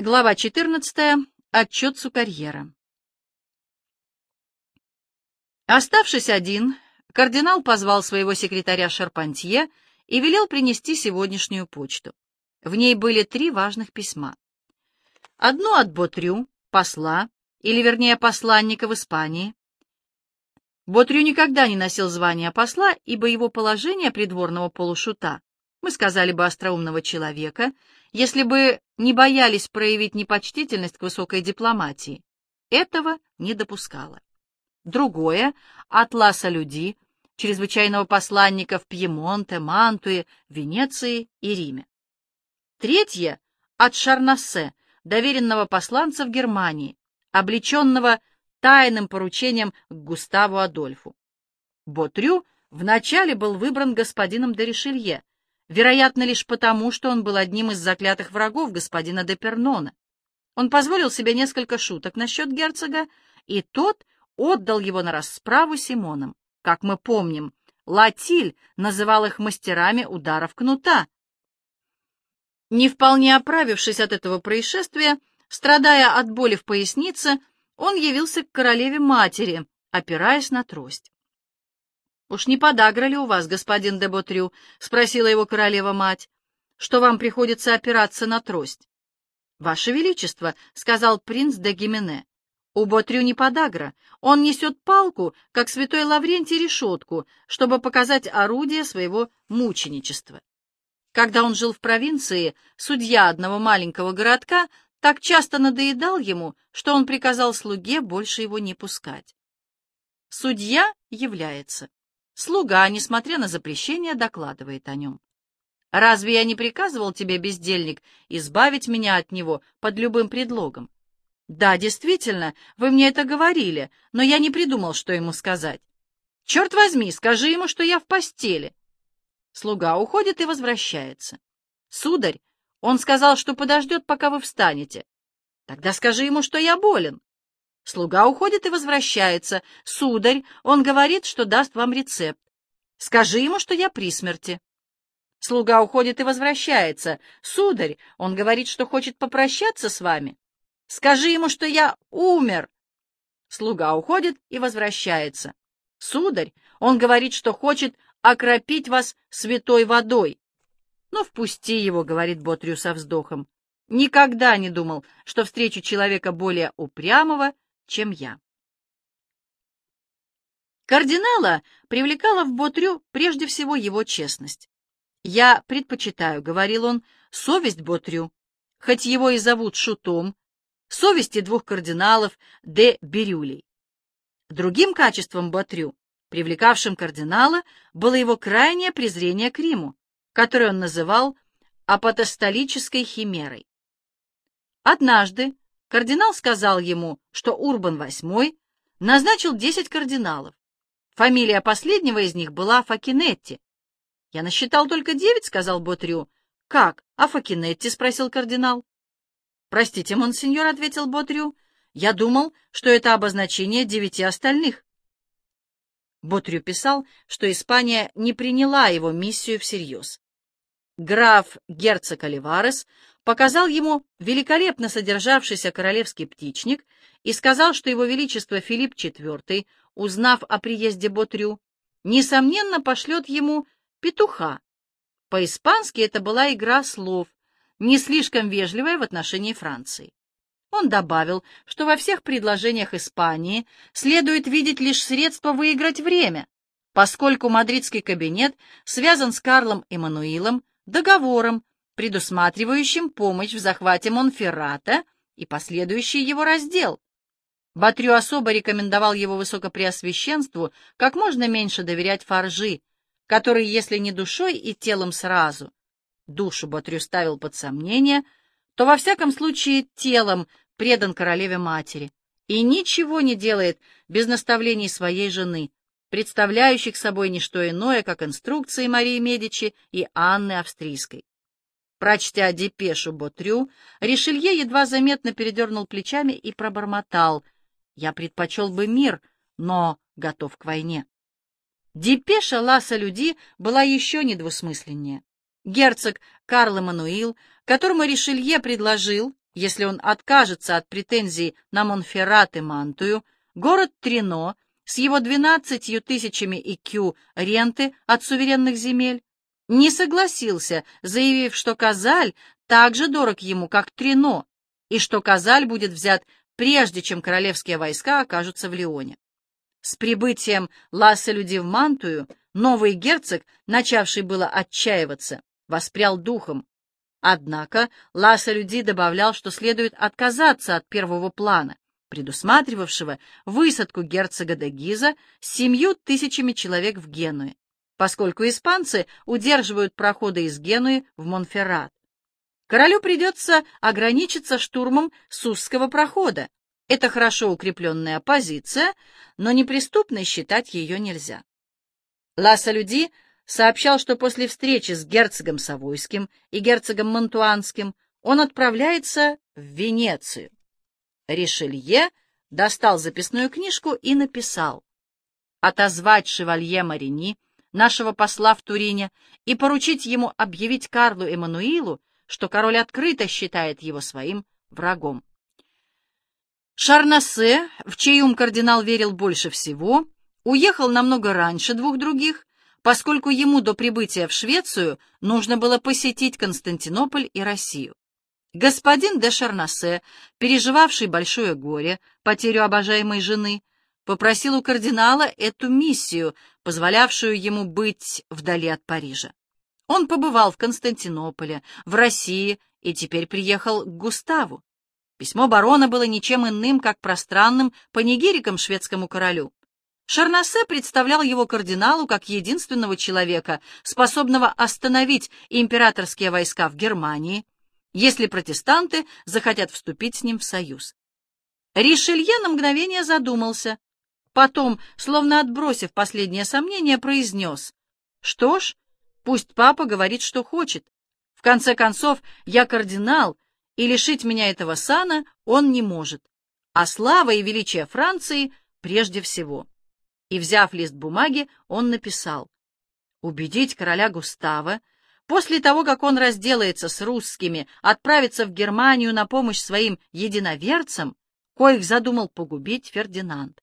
Глава 14. Отчет Сукарьера. Оставшись один, кардинал позвал своего секретаря Шарпантье и велел принести сегодняшнюю почту. В ней были три важных письма. Одно от Ботрю, посла, или вернее посланника в Испании. Ботрю никогда не носил звания посла, ибо его положение придворного полушута, мы сказали бы остроумного человека, если бы не боялись проявить непочтительность к высокой дипломатии. Этого не допускала. Другое — от Ласа Люди, чрезвычайного посланника в Пьемонте, Мантуе, Венеции и Риме. Третье — от Шарнассе, доверенного посланца в Германии, облеченного тайным поручением к Густаву Адольфу. Ботрю вначале был выбран господином де Ришелье, вероятно, лишь потому, что он был одним из заклятых врагов господина де Пернона. Он позволил себе несколько шуток насчет герцога, и тот отдал его на расправу Симоном. Как мы помним, Латиль называл их мастерами ударов кнута. Не вполне оправившись от этого происшествия, страдая от боли в пояснице, он явился к королеве-матери, опираясь на трость. «Уж не подагра ли у вас, господин де Ботрю?» — спросила его королева-мать. «Что вам приходится опираться на трость?» «Ваше Величество», — сказал принц де Гимене, — «у Ботрю не подагра. Он несет палку, как святой Лаврентий решетку, чтобы показать орудие своего мученичества». Когда он жил в провинции, судья одного маленького городка так часто надоедал ему, что он приказал слуге больше его не пускать. Судья является. Слуга, несмотря на запрещение, докладывает о нем. «Разве я не приказывал тебе, бездельник, избавить меня от него под любым предлогом?» «Да, действительно, вы мне это говорили, но я не придумал, что ему сказать. Черт возьми, скажи ему, что я в постели». Слуга уходит и возвращается. «Сударь, он сказал, что подождет, пока вы встанете. Тогда скажи ему, что я болен». Слуга уходит и возвращается. «Сударь, он говорит, что даст вам рецепт. Скажи ему, что я при смерти». Слуга уходит и возвращается. «Сударь, он говорит, что хочет попрощаться с вами. Скажи ему, что я умер». Слуга уходит и возвращается. «Сударь, он говорит, что хочет окропить вас святой водой». «Ну, впусти его», — говорит Ботрю со вздохом. «Никогда не думал, что встречу человека более упрямого чем я. Кардинала привлекала в Ботрю прежде всего его честность. «Я предпочитаю», — говорил он, — «совесть Ботрю, хоть его и зовут Шутом, совести двух кардиналов де Бирюлей». Другим качеством Ботрю, привлекавшим кардинала, было его крайнее презрение к Риму, которое он называл апотостолической химерой. Однажды, Кардинал сказал ему, что Урбан VIII назначил десять кардиналов. Фамилия последнего из них была Факинетти. «Я насчитал только девять», — сказал Ботрю. «Как? А Факинетти?» — спросил кардинал. «Простите, монсеньор», — ответил Ботрю. «Я думал, что это обозначение девяти остальных». Ботрю писал, что Испания не приняла его миссию всерьез. Граф герцог Оливарес показал ему великолепно содержавшийся королевский птичник и сказал, что его величество Филипп IV, узнав о приезде Ботрю, несомненно пошлет ему петуха. По-испански это была игра слов, не слишком вежливая в отношении Франции. Он добавил, что во всех предложениях Испании следует видеть лишь средство выиграть время, поскольку мадридский кабинет связан с Карлом Эммануилом договором, предусматривающим помощь в захвате Монферрата и последующий его раздел. Батрю особо рекомендовал его высокопреосвященству как можно меньше доверять Фаржи, который, если не душой и телом сразу, душу Батрю ставил под сомнение, то во всяком случае телом предан королеве-матери и ничего не делает без наставлений своей жены, представляющих собой не что иное, как инструкции Марии Медичи и Анны Австрийской. Прочтя депешу Ботрю, Ришелье едва заметно передернул плечами и пробормотал. «Я предпочел бы мир, но готов к войне». Депеша Ласа Люди была еще недвусмысленнее. Герцог Карл Эммануил, которому Ришелье предложил, Если он откажется от претензий на Монферрат и Мантую, город Трино с его двенадцатью тысячами икю ренты от суверенных земель не согласился, заявив, что Казаль так же дорог ему, как Трино, и что Казаль будет взят прежде, чем королевские войска окажутся в Лионе. С прибытием Ласса людей в Мантую новый герцог, начавший было отчаиваться, воспрял духом. Однако Ласса людей добавлял, что следует отказаться от первого плана, предусматривавшего высадку герцога де Гиза с семью тысячами человек в Генуе, поскольку испанцы удерживают проходы из Генуи в Монферрат. Королю придется ограничиться штурмом Сусского прохода. Это хорошо укрепленная позиция, но неприступной считать ее нельзя. Ласса Люди сообщал, что после встречи с герцогом Савойским и герцогом Монтуанским он отправляется в Венецию. Ришелье достал записную книжку и написал «Отозвать шевалье Марини, нашего посла в Турине, и поручить ему объявить Карлу Эммануилу, что король открыто считает его своим врагом. Шарнасе, в чей ум кардинал верил больше всего, уехал намного раньше двух других, поскольку ему до прибытия в Швецию нужно было посетить Константинополь и Россию. Господин де Шарнасе, переживавший большое горе, потерю обожаемой жены, попросил у кардинала эту миссию, позволявшую ему быть вдали от Парижа. Он побывал в Константинополе, в России и теперь приехал к Густаву. Письмо барона было ничем иным, как пространным панигириком шведскому королю. Шарнасе представлял его кардиналу как единственного человека, способного остановить императорские войска в Германии, если протестанты захотят вступить с ним в союз. Ришелье на мгновение задумался. Потом, словно отбросив последнее сомнение, произнес, «Что ж, Пусть папа говорит, что хочет. В конце концов, я кардинал, и лишить меня этого сана он не может. А слава и величие Франции прежде всего. И, взяв лист бумаги, он написал. Убедить короля Густава, после того, как он разделается с русскими, отправиться в Германию на помощь своим единоверцам, коих задумал погубить Фердинанд.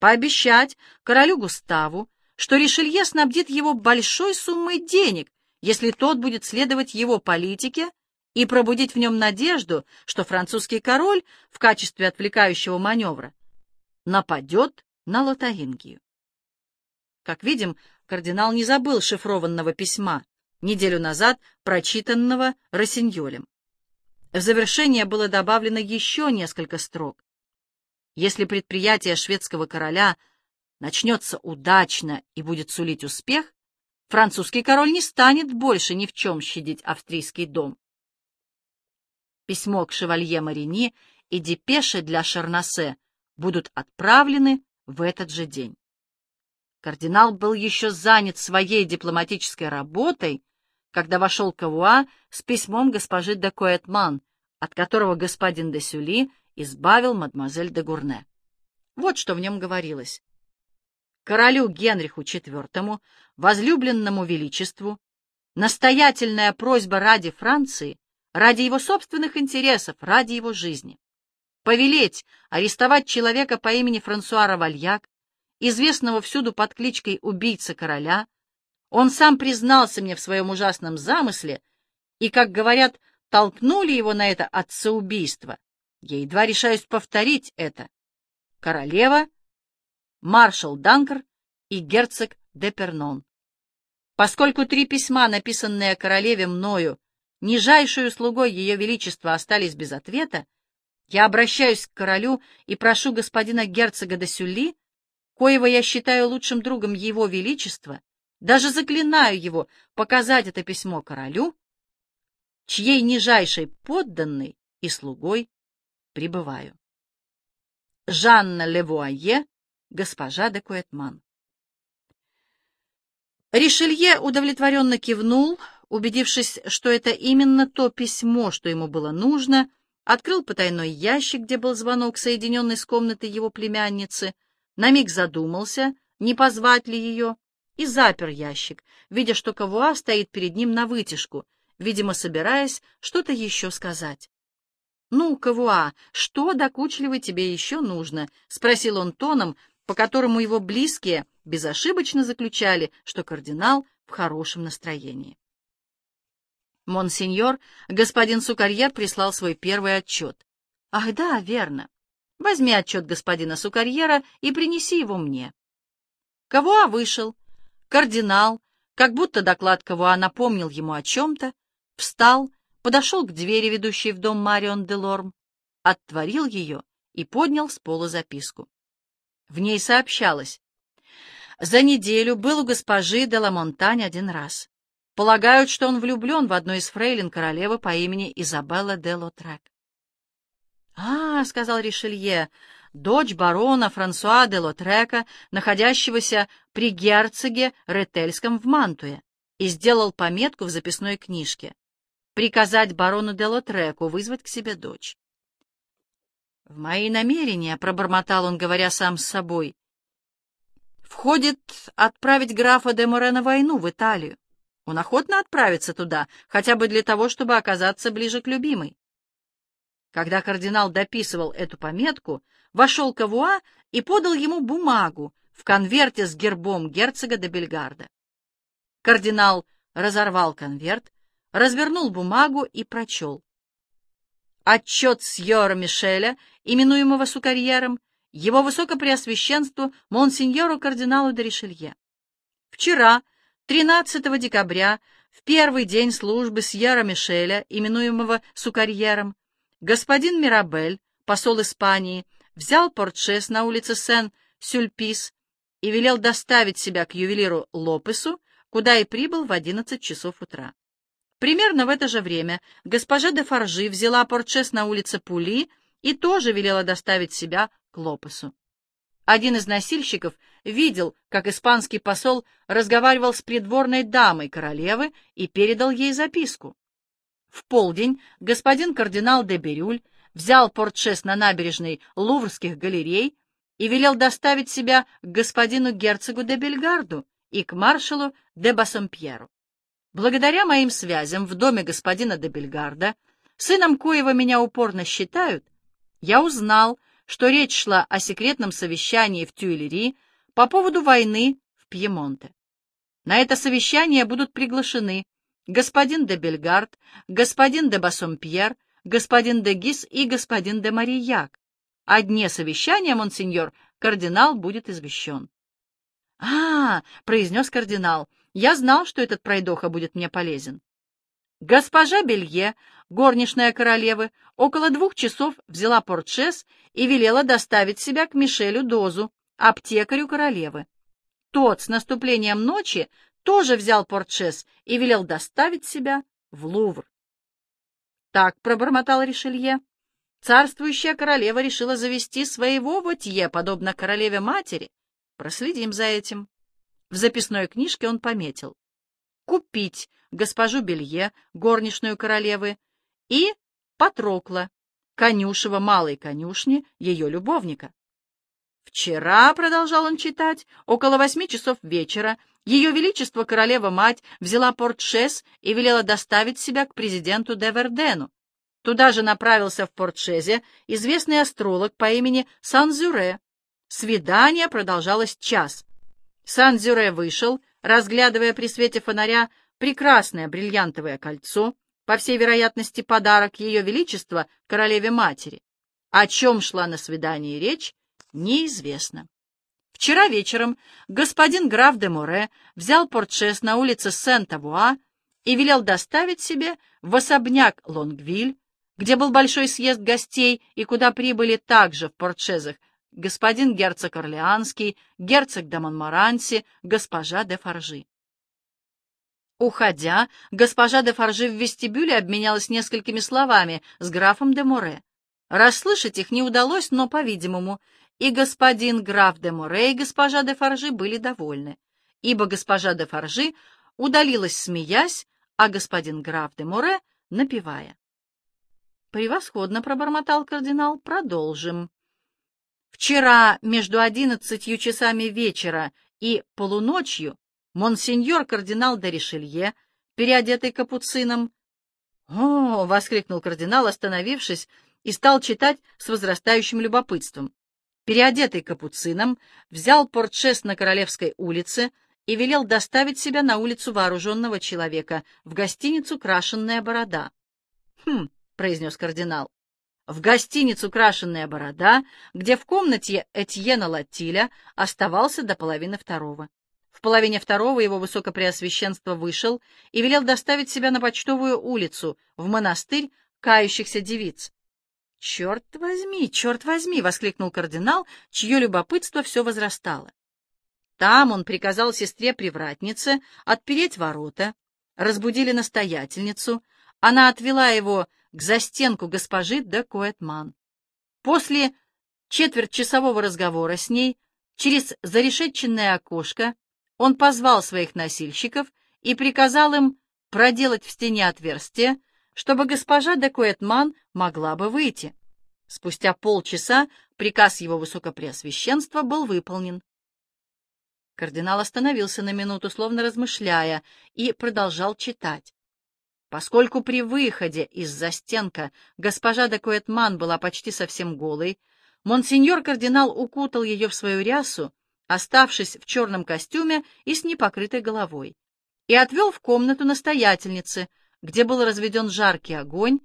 Пообещать королю Густаву, что Ришелье снабдит его большой суммой денег, если тот будет следовать его политике и пробудить в нем надежду, что французский король в качестве отвлекающего маневра нападет на Лотарингию. Как видим, кардинал не забыл шифрованного письма, неделю назад прочитанного Рассиньолем. В завершение было добавлено еще несколько строк. Если предприятие шведского короля — начнется удачно и будет сулить успех, французский король не станет больше ни в чем щадить австрийский дом. Письмо к шевалье Марини и депеши для Шарнасе будут отправлены в этот же день. Кардинал был еще занят своей дипломатической работой, когда вошел Кавуа с письмом госпожи де Коэтман, от которого господин де Сюли избавил мадемуазель де Гурне. Вот что в нем говорилось королю Генриху IV, возлюбленному величеству, настоятельная просьба ради Франции, ради его собственных интересов, ради его жизни. Повелеть арестовать человека по имени Франсуа Равальяк, известного всюду под кличкой «Убийца короля», он сам признался мне в своем ужасном замысле, и, как говорят, толкнули его на это отцеубийство. Я едва решаюсь повторить это. Королева — маршал Данкер и герцог де Пернон. Поскольку три письма, написанные королеве мною, нижайшую слугой ее величества, остались без ответа, я обращаюсь к королю и прошу господина герцога де Сюлли, коего я считаю лучшим другом его величества, даже заклинаю его показать это письмо королю, чьей нижайшей подданной и слугой пребываю. Жанна Левуае, госпожа де Куэтман. Ришелье удовлетворенно кивнул, убедившись, что это именно то письмо, что ему было нужно, открыл потайной ящик, где был звонок, соединенный с комнатой его племянницы, на миг задумался, не позвать ли ее, и запер ящик, видя, что Кавуа стоит перед ним на вытяжку, видимо, собираясь что-то еще сказать. «Ну, Кавуа, что докучливый тебе еще нужно?» — спросил он тоном, по которому его близкие безошибочно заключали, что кардинал в хорошем настроении. Монсеньор, господин Сукарьер прислал свой первый отчет. «Ах да, верно. Возьми отчет господина Сукарьера и принеси его мне». Кавуа вышел. Кардинал, как будто доклад Кавуа напомнил ему о чем-то, встал, подошел к двери, ведущей в дом Марион де Лорм, отворил ее и поднял с пола записку. В ней сообщалось. За неделю был у госпожи де ла Монтань один раз. Полагают, что он влюблен в одну из фрейлин королевы по имени Изабелла де Лотрек. «А, — сказал Ришелье, — дочь барона Франсуа де Лотрека, находящегося при герцоге Ретельском в Мантуе, и сделал пометку в записной книжке приказать барону де Лотреку вызвать к себе дочь. «В мои намерения», — пробормотал он, говоря сам с собой, — «входит отправить графа де Море на войну в Италию. Он охотно отправится туда, хотя бы для того, чтобы оказаться ближе к любимой». Когда кардинал дописывал эту пометку, вошел Кавуа и подал ему бумагу в конверте с гербом герцога де Бельгарда. Кардинал разорвал конверт, развернул бумагу и прочел. Отчет Сьора Мишеля, именуемого Сукарьером, его высокопреосвященству монсеньору кардиналу де Ришелье. Вчера, 13 декабря, в первый день службы Сьера Мишеля, именуемого Сукарьером, господин Мирабель, посол Испании, взял портшес на улице Сен-Сюльпис и велел доставить себя к ювелиру Лопесу, куда и прибыл в 11 часов утра. Примерно в это же время госпожа де Фаржи взяла портшес на улице Пули и тоже велела доставить себя к Лопесу. Один из носильщиков видел, как испанский посол разговаривал с придворной дамой королевы и передал ей записку. В полдень господин кардинал де Берюль взял портшес на набережной Луврских галерей и велел доставить себя к господину герцогу де Бельгарду и к маршалу де Бассомпьеру. Благодаря моим связям в доме господина де Бельгарда, сыном коего меня упорно считают, я узнал, что речь шла о секретном совещании в Тюильри по поводу войны в Пьемонте. На это совещание будут приглашены господин де Бельгард, господин де Бассомпьер, господин де Гис и господин де Марияк. О дне совещания, монсеньор, кардинал будет извещен. — А, — произнес кардинал, — я знал, что этот пройдоха будет мне полезен. Госпожа Белье, горничная королевы, около двух часов взяла портшес и велела доставить себя к Мишелю Дозу, аптекарю королевы. Тот с наступлением ночи тоже взял портшес и велел доставить себя в Лувр. Так пробормотал Ришелье. Царствующая королева решила завести своего Вотье, подобно королеве-матери. Проследим за этим. В записной книжке он пометил «Купить госпожу Белье, горничную королевы, и Патрокла, конюшева малой конюшни, ее любовника». Вчера, — продолжал он читать, — около восьми часов вечера ее Величество Королева-Мать взяла портшес и велела доставить себя к президенту де Вердену. Туда же направился в портшезе известный астролог по имени Сан-Зюре. Свидание продолжалось час. Сан-Зюре вышел, разглядывая при свете фонаря прекрасное бриллиантовое кольцо, по всей вероятности подарок Ее Величества королеве-матери. О чем шла на свидании речь, неизвестно. Вчера вечером господин граф де Море взял портшес на улице Сент-Авуа и велел доставить себе в особняк Лонгвиль, где был большой съезд гостей и куда прибыли также в портшезах господин герцог Орлеанский, герцог де Монморанси, госпожа де Фаржи. Уходя, госпожа де Фаржи в вестибюле обменялась несколькими словами с графом де Море. Расслышать их не удалось, но, по-видимому, и господин граф де Море, и госпожа де Фаржи были довольны, ибо госпожа де Фаржи удалилась, смеясь, а господин граф де Море — напевая. «Превосходно», — пробормотал кардинал, — «продолжим». Вчера между одиннадцатью часами вечера и полуночью монсеньор кардинал де Ришелье, переодетый капуцином, «О!» — воскликнул кардинал, остановившись и стал читать с возрастающим любопытством. Переодетый капуцином, взял портшес на Королевской улице и велел доставить себя на улицу вооруженного человека в гостиницу «Крашенная борода». «Хм», — произнес кардинал, — «в гостиницу «Крашенная борода», где в комнате Этьена Латиля оставался до половины второго. В половине второго его высокопреосвященство вышел и велел доставить себя на почтовую улицу, в монастырь кающихся девиц. «Черт возьми, черт возьми!» — воскликнул кардинал, чье любопытство все возрастало. Там он приказал сестре-привратнице отпереть ворота, разбудили настоятельницу, она отвела его к застенку госпожи де Коэтман. После четвертьчасового разговора с ней через зарешетченное окошко он позвал своих носильщиков и приказал им проделать в стене отверстие, чтобы госпожа де Коэтман могла бы выйти. Спустя полчаса приказ его высокопреосвященства был выполнен. Кардинал остановился на минуту, словно размышляя, и продолжал читать. Поскольку при выходе из застенка госпожа де Куэтман была почти совсем голой, монсеньор-кардинал укутал ее в свою рясу, оставшись в черном костюме и с непокрытой головой, и отвел в комнату настоятельницы, где был разведен жаркий огонь.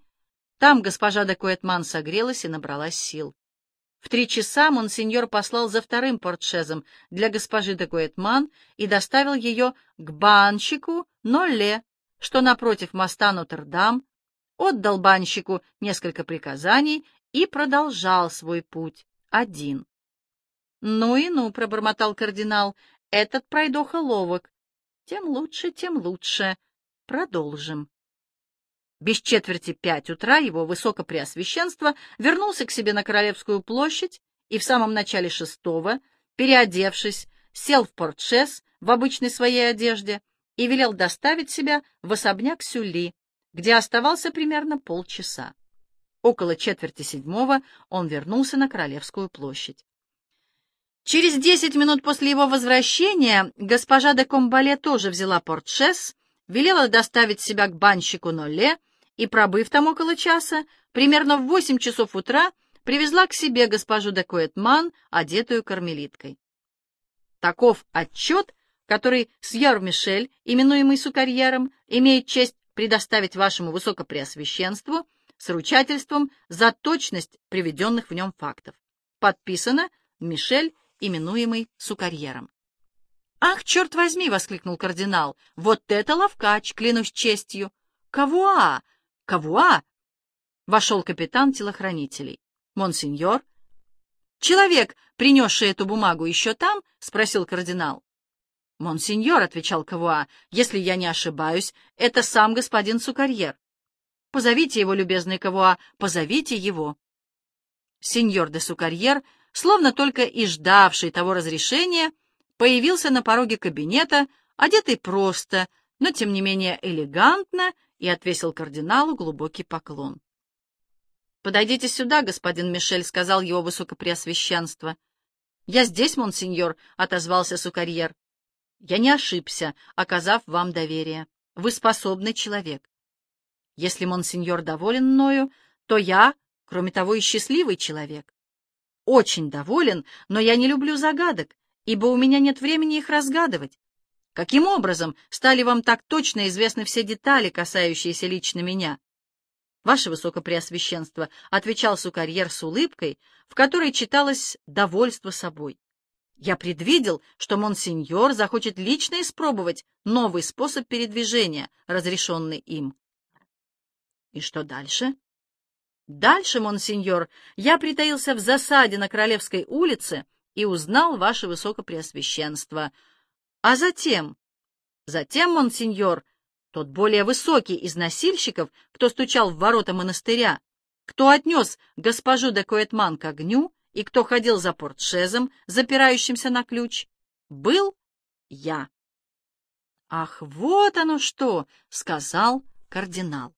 Там госпожа де Куэтман согрелась и набралась сил. В три часа монсеньор послал за вторым портшезом для госпожи де Гуэтман и доставил ее к банщику Нолле, что напротив моста Нотр-Дам, отдал банщику несколько приказаний и продолжал свой путь один. «Ну и ну», — пробормотал кардинал, — «этот пройдоха ловок. Тем лучше, тем лучше. Продолжим». Без четверти пять утра его высокопреосвященство вернулся к себе на Королевскую площадь и в самом начале шестого, переодевшись, сел в портшес в обычной своей одежде и велел доставить себя в особняк Сюли, где оставался примерно полчаса. Около четверти седьмого он вернулся на Королевскую площадь. Через десять минут после его возвращения госпожа де Комбале тоже взяла портшес велела доставить себя к банщику Нолле и, пробыв там около часа, примерно в восемь часов утра привезла к себе госпожу де Коэтман, одетую кармелиткой. Таков отчет, который Сьер Мишель, именуемый сукарьером, имеет честь предоставить вашему высокопреосвященству с ручательством за точность приведенных в нем фактов. Подписано Мишель, именуемый сукарьером. «Ах, черт возьми!» — воскликнул кардинал. «Вот это ловкач, клянусь честью! Кавуа! Кавуа!» Вошел капитан телохранителей. «Монсеньор?» «Человек, принесший эту бумагу, еще там?» — спросил кардинал. «Монсеньор», — отвечал Кавуа, — «если я не ошибаюсь, это сам господин Сукарьер. Позовите его, любезный Кавуа, позовите его». Сеньор де Сукарьер, словно только и ждавший того разрешения, — появился на пороге кабинета, одетый просто, но тем не менее элегантно, и отвесил кардиналу глубокий поклон. «Подойдите сюда, господин Мишель», — сказал его высокопреосвященство. «Я здесь, монсеньор», — отозвался сукарьер. «Я не ошибся, оказав вам доверие. Вы способный человек. Если монсеньор доволен мною, то я, кроме того, и счастливый человек. Очень доволен, но я не люблю загадок, ибо у меня нет времени их разгадывать. Каким образом стали вам так точно известны все детали, касающиеся лично меня? Ваше Высокопреосвященство, — отвечал сукарьер с улыбкой, в которой читалось довольство собой. Я предвидел, что монсеньор захочет лично испробовать новый способ передвижения, разрешенный им. И что дальше? Дальше, монсеньор, я притаился в засаде на Королевской улице, и узнал ваше высокопреосвященство. А затем, затем, монсеньор, тот более высокий из носильщиков, кто стучал в ворота монастыря, кто отнес госпожу де Коэтман к огню и кто ходил за портшезом, запирающимся на ключ, был я. «Ах, вот оно что!» — сказал кардинал.